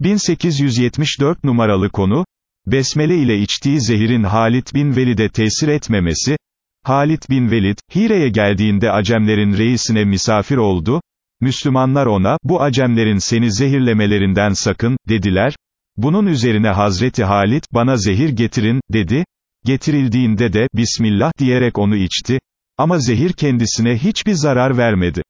1874 numaralı konu, Besmele ile içtiği zehirin Halit bin Velid'e tesir etmemesi, Halit bin Velid, Hire'ye geldiğinde Acemlerin reisine misafir oldu, Müslümanlar ona, bu Acemlerin seni zehirlemelerinden sakın, dediler, bunun üzerine Hazreti Halit, bana zehir getirin, dedi, getirildiğinde de, Bismillah diyerek onu içti, ama zehir kendisine hiçbir zarar vermedi.